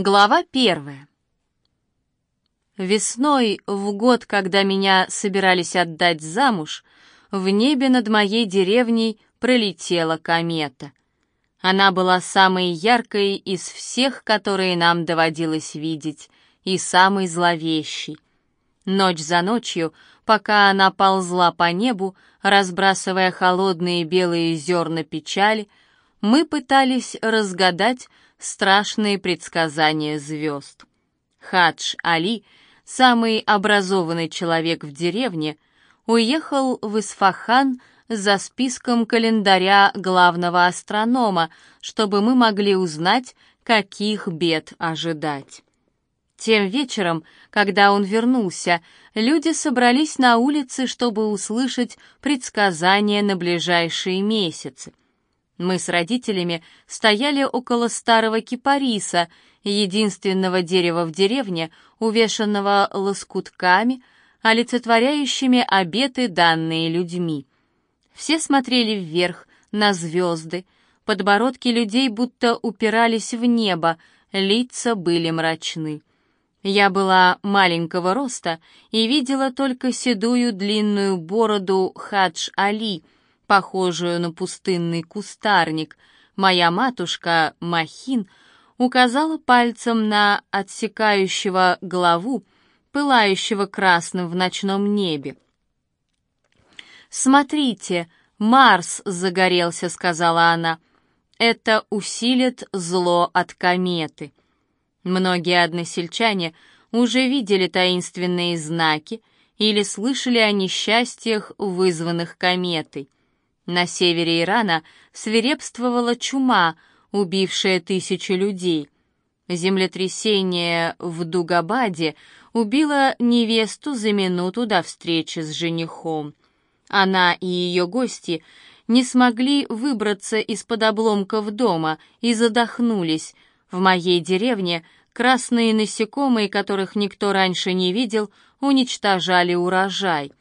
Глава первая. Весной, в год, когда меня собирались отдать замуж, в небе над моей деревней пролетела комета. Она была самой яркой из всех, которые нам доводилось видеть, и самой зловещей. Ночь за ночью, пока она ползла по небу, разбрасывая холодные белые зерна печали, мы пытались разгадать, страшные предсказания звезд. Хадж Али, самый образованный человек в деревне, уехал в Исфахан за списком календаря главного астронома, чтобы мы могли узнать, каких бед ожидать. Тем вечером, когда он вернулся, люди собрались на улице, чтобы услышать предсказания на ближайшие месяцы. Мы с родителями стояли около старого кипариса, единственного дерева в деревне, увешанного лоскутками, олицетворяющими обеты, данные людьми. Все смотрели вверх, на звезды, подбородки людей будто упирались в небо, лица были мрачны. Я была маленького роста и видела только седую длинную бороду Хадж-Али — похожую на пустынный кустарник, моя матушка Махин указала пальцем на отсекающего голову, пылающего красным в ночном небе. «Смотрите, Марс загорелся», — сказала она. «Это усилит зло от кометы». Многие односельчане уже видели таинственные знаки или слышали о несчастьях, вызванных кометой. На севере Ирана свирепствовала чума, убившая тысячи людей. Землетрясение в Дугабаде убило невесту за минуту до встречи с женихом. Она и ее гости не смогли выбраться из-под обломков дома и задохнулись. В моей деревне красные насекомые, которых никто раньше не видел, уничтожали урожай.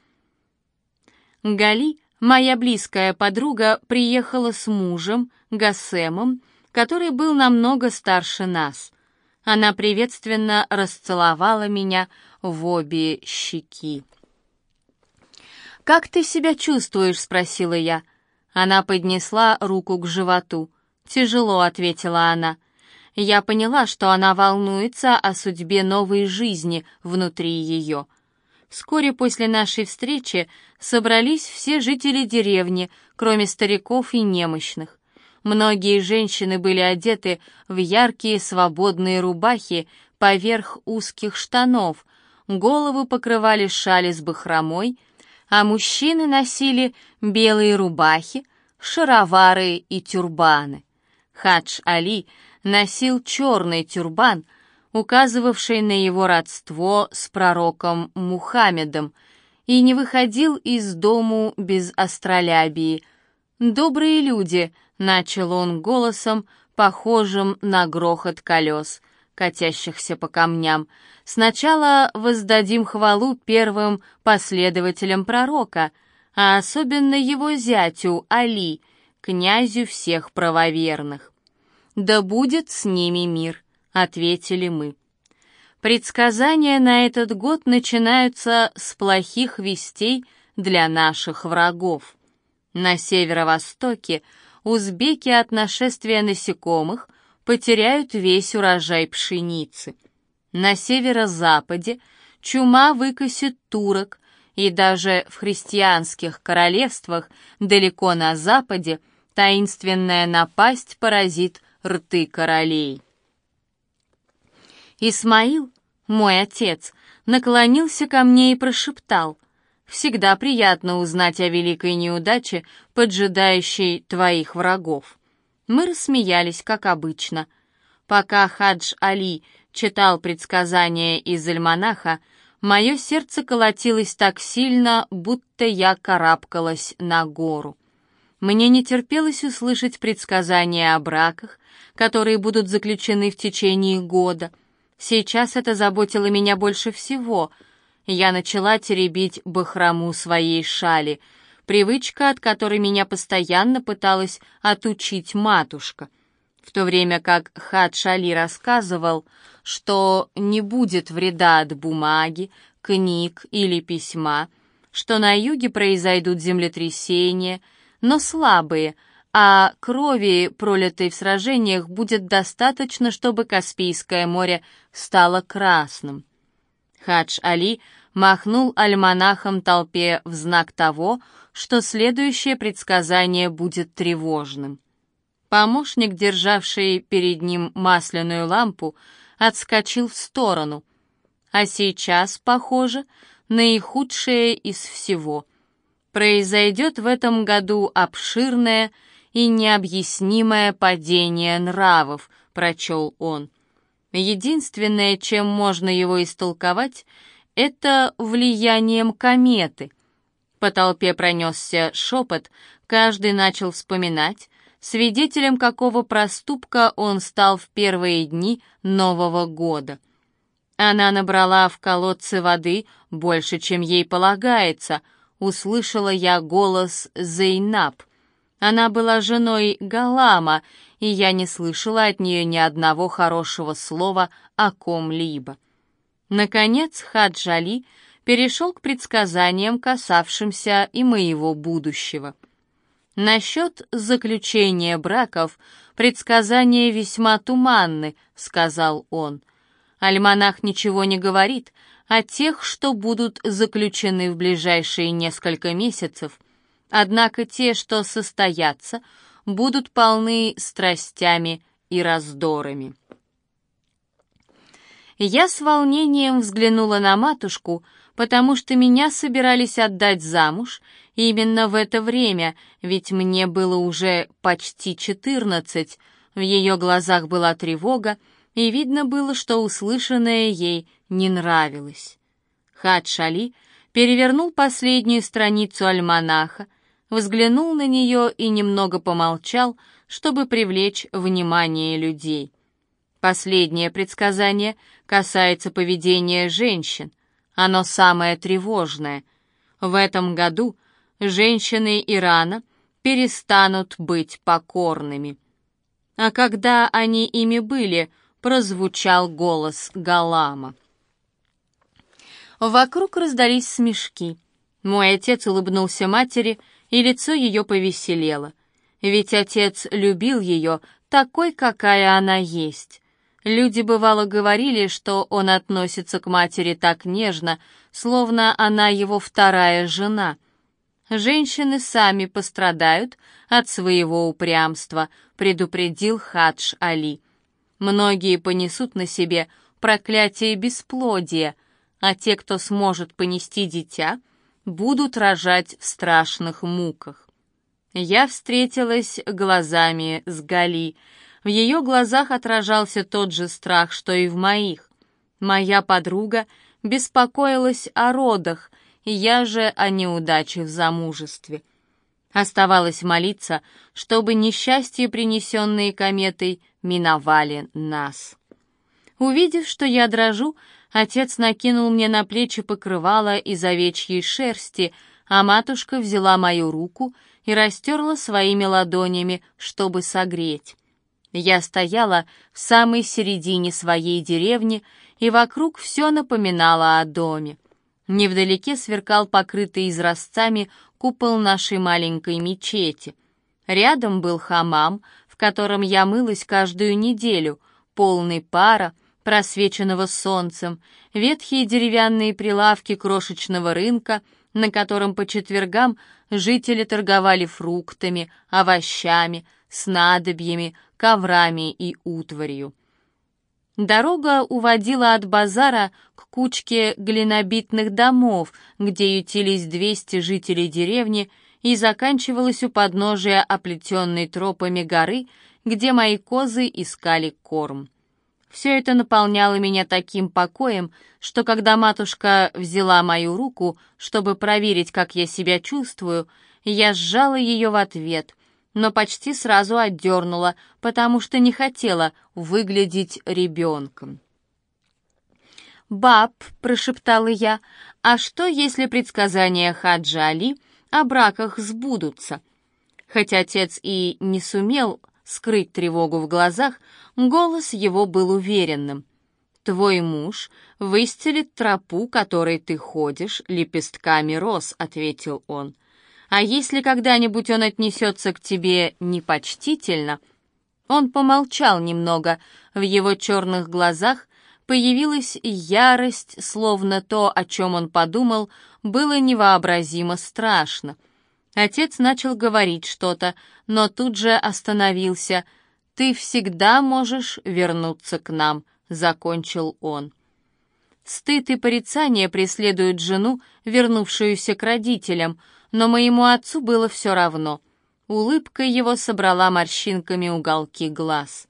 Гали Моя близкая подруга приехала с мужем, Гасемом, который был намного старше нас. Она приветственно расцеловала меня в обе щеки. «Как ты себя чувствуешь?» — спросила я. Она поднесла руку к животу. «Тяжело», — ответила она. Я поняла, что она волнуется о судьбе новой жизни внутри ее — Вскоре после нашей встречи собрались все жители деревни, кроме стариков и немощных. Многие женщины были одеты в яркие свободные рубахи поверх узких штанов, головы покрывали шали с бахромой, а мужчины носили белые рубахи, шаровары и тюрбаны. Хадж Али носил черный тюрбан — указывавший на его родство с пророком Мухаммедом, и не выходил из дому без астролябии. «Добрые люди», — начал он голосом, похожим на грохот колес, катящихся по камням, «сначала воздадим хвалу первым последователям пророка, а особенно его зятю Али, князю всех правоверных. Да будет с ними мир» ответили мы. Предсказания на этот год начинаются с плохих вестей для наших врагов. На северо-востоке узбеки от нашествия насекомых потеряют весь урожай пшеницы. На северо-западе чума выкосит турок, и даже в христианских королевствах далеко на западе таинственная напасть поразит рты королей. Исмаил, мой отец, наклонился ко мне и прошептал, «Всегда приятно узнать о великой неудаче, поджидающей твоих врагов». Мы рассмеялись, как обычно. Пока Хадж Али читал предсказания из альманаха, мое сердце колотилось так сильно, будто я карабкалась на гору. Мне не терпелось услышать предсказания о браках, которые будут заключены в течение года — Сейчас это заботило меня больше всего. Я начала теребить бахрому своей шали, привычка, от которой меня постоянно пыталась отучить матушка. в то время как Хадж Али рассказывал, что не будет вреда от бумаги, книг или письма, что на юге произойдут землетрясения, но слабые, а крови, пролитой в сражениях, будет достаточно, чтобы Каспийское море стало красным. Хадж Али махнул альманахом толпе в знак того, что следующее предсказание будет тревожным. Помощник, державший перед ним масляную лампу, отскочил в сторону. А сейчас, похоже, наихудшее из всего. Произойдет в этом году обширное и необъяснимое падение нравов, прочел он. Единственное, чем можно его истолковать, это влиянием кометы. По толпе пронесся шепот, каждый начал вспоминать, свидетелем какого проступка он стал в первые дни Нового года. Она набрала в колодце воды больше, чем ей полагается, услышала я голос Зейнаб. Она была женой Галама, и я не слышала от нее ни одного хорошего слова о ком-либо. Наконец Хаджали перешел к предсказаниям, касавшимся и моего будущего. «Насчет заключения браков предсказания весьма туманны», — сказал он. «Альманах ничего не говорит о тех, что будут заключены в ближайшие несколько месяцев, однако те, что состоятся, будут полны страстями и раздорами». Я с волнением взглянула на матушку, потому что меня собирались отдать замуж именно в это время, ведь мне было уже почти четырнадцать. В ее глазах была тревога, и видно было, что услышанное ей не нравилось. Хадж Али перевернул последнюю страницу альманаха, взглянул на нее и немного помолчал, чтобы привлечь внимание людей. Последнее предсказание касается поведения женщин. Оно самое тревожное. В этом году женщины Ирана перестанут быть покорными. А когда они ими были, прозвучал голос Галама. Вокруг раздались смешки. Мой отец улыбнулся матери, и лицо ее повеселело. Ведь отец любил ее такой, какая она есть. Люди бывало говорили, что он относится к матери так нежно, словно она его вторая жена. Женщины сами пострадают от своего упрямства, предупредил Хадж Али. Многие понесут на себе проклятие бесплодия, а те, кто сможет понести дитя, будут рожать в страшных муках. Я встретилась глазами с Гали — в ее глазах отражался тот же страх, что и в моих. Моя подруга беспокоилась о родах, я же о неудаче в замужестве. Оставалось молиться, чтобы несчастья, принесенные кометой, миновали нас. Увидев, что я дрожу, отец накинул мне на плечи покрывало из овечьей шерсти, а матушка взяла мою руку и растерла своими ладонями, чтобы согреть. Я стояла в самой середине своей деревни, и вокруг все напоминало о доме. Невдалеке сверкал покрытый изразцами купол нашей маленькой мечети. Рядом был хамам, в котором я мылась каждую неделю, полный пара, просвеченного солнцем, ветхие деревянные прилавки крошечного рынка, на котором по четвергам жители торговали фруктами, овощами, снадобьями, коврами и утварью. Дорога уводила от базара к кучке глинобитных домов, где ютились 200 жителей деревни, и заканчивалась у подножия оплетенной тропами горы, где мои козы искали корм. Все это наполняло меня таким покоем, что когда матушка взяла мою руку, чтобы проверить, как я себя чувствую, я сжала ее в ответ, но почти сразу отдернула, потому что не хотела выглядеть ребенком. «Баб», — прошептала я, — «а что, если предсказания Хаджа Али о браках сбудутся?» Хоть отец и не сумел скрыть тревогу в глазах, голос его был уверенным. «Твой муж выстелит тропу, которой ты ходишь, лепестками роз», — ответил он. «А если когда-нибудь он отнесется к тебе непочтительно...» Он помолчал немного, в его черных глазах появилась ярость, словно то, о чем он подумал, было невообразимо страшно. Отец начал говорить что-то, но тут же остановился. «Ты всегда можешь вернуться к нам», — закончил он. Стыд и порицание преследуют жену, вернувшуюся к родителям, но моему отцу было все равно. Улыбка его собрала морщинками уголки глаз.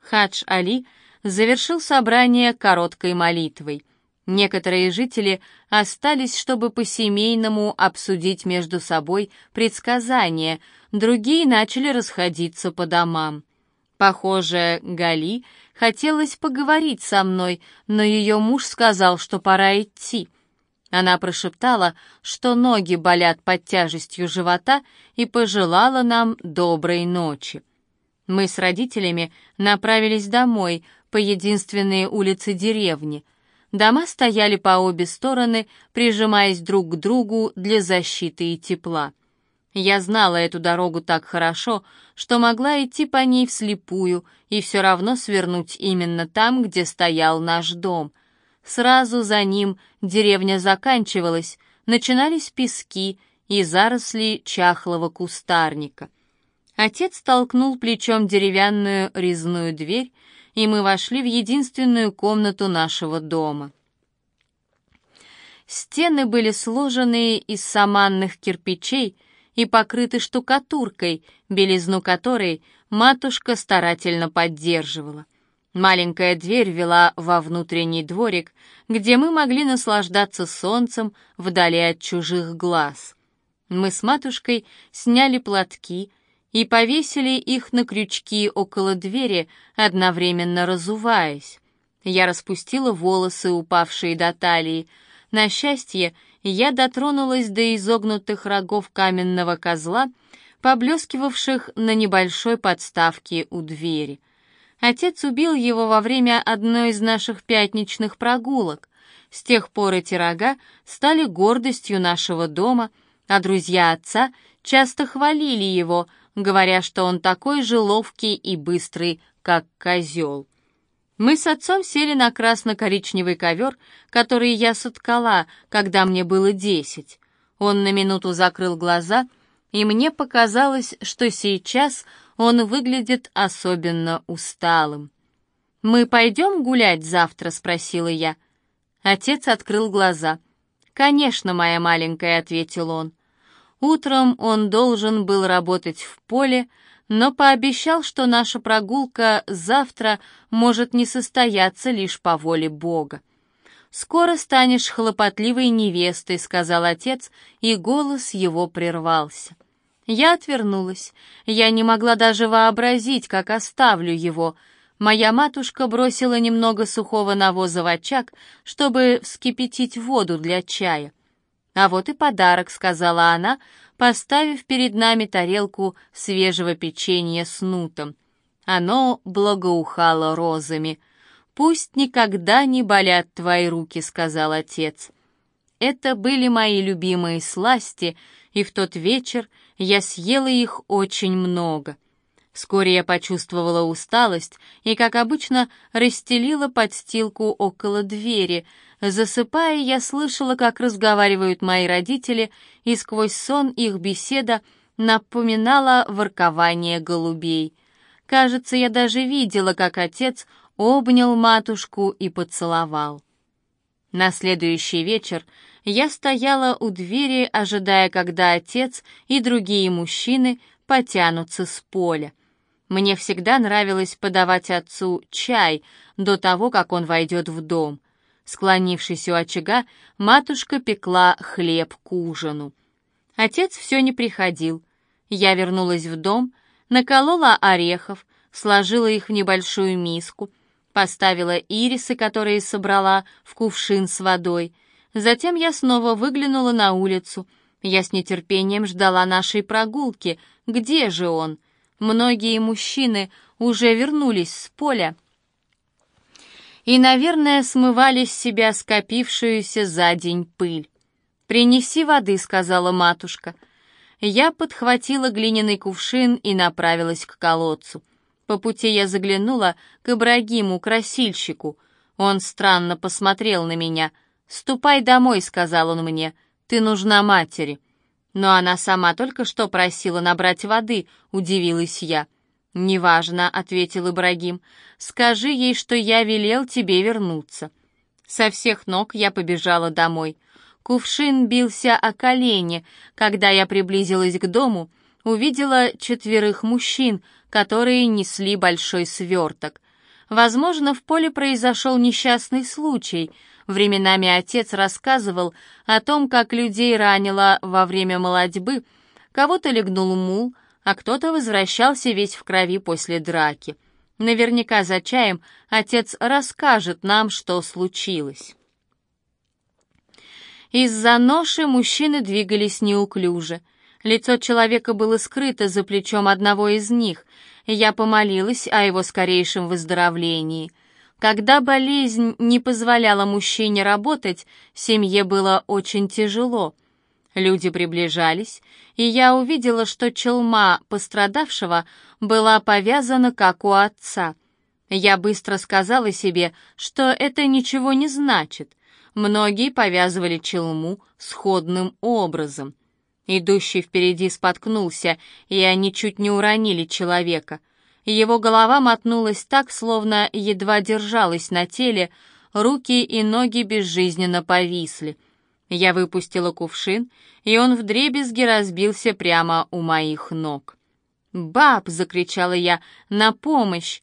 Хадж Али завершил собрание короткой молитвой — Некоторые жители остались, чтобы по-семейному обсудить между собой предсказания, другие начали расходиться по домам. Похоже, Гали хотелось поговорить со мной, но ее муж сказал, что пора идти. Она прошептала, что ноги болят под тяжестью живота и пожелала нам доброй ночи. Мы с родителями направились домой по единственной улице деревни — Дома стояли по обе стороны, прижимаясь друг к другу для защиты и тепла. Я знала эту дорогу так хорошо, что могла идти по ней вслепую и все равно свернуть именно там, где стоял наш дом. Сразу за ним деревня заканчивалась, начинались пески и заросли чахлого кустарника. Отец толкнул плечом деревянную резную дверь, и мы вошли в единственную комнату нашего дома. Стены были сложены из саманных кирпичей и покрыты штукатуркой, белизну которой матушка старательно поддерживала. Маленькая дверь вела во внутренний дворик, где мы могли наслаждаться солнцем вдали от чужих глаз. Мы с матушкой сняли платки — и повесили их на крючки около двери, одновременно разуваясь. Я распустила волосы, упавшие до талии. На счастье, я дотронулась до изогнутых рогов каменного козла, поблескивавших на небольшой подставке у двери. Отец убил его во время одной из наших пятничных прогулок. С тех пор эти рога стали гордостью нашего дома, а друзья отца часто хвалили его — говоря, что он такой же ловкий и быстрый, как козел. Мы с отцом сели на красно-коричневый ковер, который я соткала, когда мне было десять. Он на минуту закрыл глаза, и мне показалось, что сейчас он выглядит особенно усталым. «Мы пойдем гулять завтра?» — спросила я. Отец открыл глаза. «Конечно, моя маленькая», — ответил он. Утром он должен был работать в поле, но пообещал, что наша прогулка завтра может не состояться лишь по воле Бога. «Скоро станешь хлопотливой невестой», — сказал отец, и голос его прервался. Я отвернулась. Я не могла даже вообразить, как оставлю его. Моя матушка бросила немного сухого навоза в очаг, чтобы вскипятить воду для чая. «А вот и подарок», — сказала она, поставив перед нами тарелку свежего печенья с нутом. Оно благоухало розами. «Пусть никогда не болят твои руки», — сказал отец. Это были мои любимые сласти, и в тот вечер я съела их очень много. Вскоре я почувствовала усталость и, как обычно, расстелила подстилку около двери, Засыпая, я слышала, как разговаривают мои родители, и сквозь сон их беседа напоминала воркование голубей. Кажется, я даже видела, как отец обнял матушку и поцеловал. На следующий вечер я стояла у двери, ожидая, когда отец и другие мужчины потянутся с поля. Мне всегда нравилось подавать отцу чай до того, как он войдет в дом. Склонившись у очага, матушка пекла хлеб к ужину. Отец все не приходил. Я вернулась в дом, наколола орехов, сложила их в небольшую миску, поставила ирисы, которые собрала, в кувшин с водой. Затем я снова выглянула на улицу. Я с нетерпением ждала нашей прогулки. Где же он? многие мужчины уже вернулись с поля и, наверное, смывали с себя скопившуюся за день пыль. «Принеси воды», — сказала матушка. Я подхватила глиняный кувшин и направилась к колодцу. По пути я заглянула к Ибрагиму, красильщику. Он странно посмотрел на меня. «Ступай домой», — сказал он мне, — «ты нужна матери». «Но она сама только что просила набрать воды», — удивилась я. «Неважно», — ответил Ибрагим. «Скажи ей, что я велел тебе вернуться». Со всех ног я побежала домой. Кувшин бился о колени. Когда я приблизилась к дому, увидела четверых мужчин, которые несли большой сверток. Возможно, в поле произошел несчастный случай. Временами отец рассказывал о том, как людей ранило во время молодьбы, кого-то легнул мул, а кто-то возвращался весь в крови после драки. Наверняка за чаем отец расскажет нам, что случилось. Из-за ноши мужчины двигались неуклюже. Лицо человека было скрыто за плечом одного из них. Я помолилась о его скорейшем выздоровлении. Когда болезнь не позволяла мужчине работать, семье было очень тяжело — Люди приближались, и я увидела, что челма пострадавшего была повязана, как у отца. Я быстро сказала себе, что это ничего не значит. Многие повязывали челму сходным образом. Идущий впереди споткнулся, и они чуть не уронили человека. Его голова мотнулась так, словно едва держалась на теле, руки и ноги безжизненно повисли — я выпустила кувшин, и он вдребезги разбился прямо у моих ног. «Баб!» — закричала я. «На помощь!»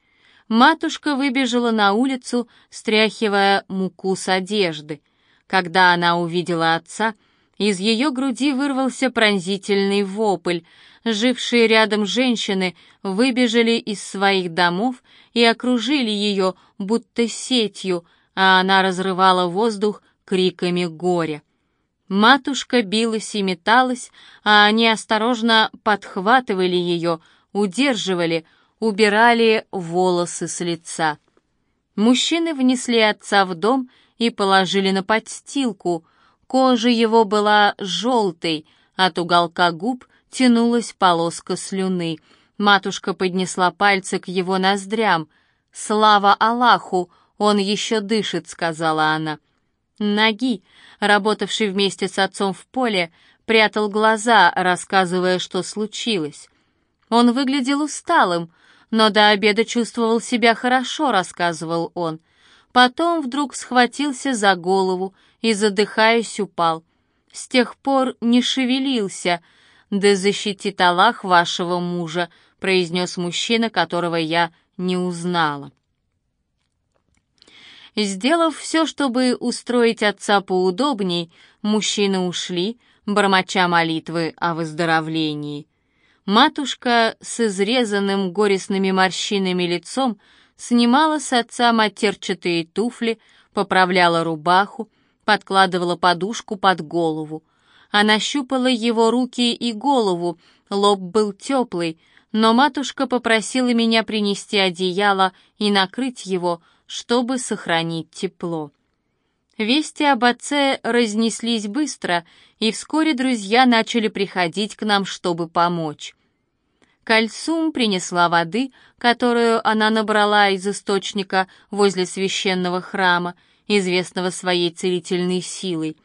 Матушка выбежала на улицу, стряхивая муку с одежды. Когда она увидела отца, из ее груди вырвался пронзительный вопль. Жившие рядом женщины выбежали из своих домов и окружили ее, будто сетью, а она разрывала воздух криками горя. Матушка билась и металась, а они осторожно подхватывали ее, удерживали, убирали волосы с лица. Мужчины внесли отца в дом и положили на подстилку. Кожа его была желтой, от уголка губ тянулась полоска слюны. Матушка поднесла пальцы к его ноздрям. «Слава Аллаху! Он еще дышит», — сказала она. Ноги, работавший вместе с отцом в поле, прятал глаза, рассказывая, что случилось. Он выглядел усталым, но до обеда чувствовал себя хорошо, рассказывал он. Потом вдруг схватился за голову и, задыхаясь, упал. С тех пор не шевелился. «Да защитит Аллах вашего мужа», — произнес мужчина, которого я не узнала. Сделав все, чтобы устроить отца поудобней, мужчины ушли, бормоча молитвы о выздоровлении. Матушка с изрезанным горестными морщинами лицом снимала с отца матерчатые туфли, поправляла рубаху, подкладывала подушку под голову. Она щупала его руки и голову, лоб был теплый, но матушка попросила меня принести одеяло и накрыть его, чтобы сохранить тепло. Вести об отце разнеслись быстро, и вскоре друзья начали приходить к нам, чтобы помочь. Кальсум принесла воды, которую она набрала из источника возле священного храма, известного своей целительной силой.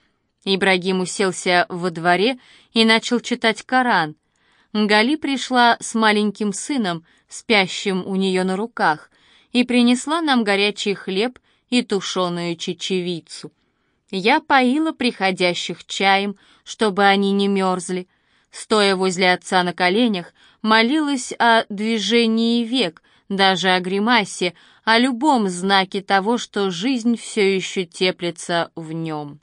Ибрагим уселся во дворе и начал читать Коран. Гали пришла с маленьким сыном, спящим у нее на руках, и принесла нам горячий хлеб и тушеную чечевицу. Я поила приходящих чаем, чтобы они не мерзли. Стоя возле отца на коленях, молилась о движении век, даже о гримасе, о любом знаке того, что жизнь все еще теплится в нем.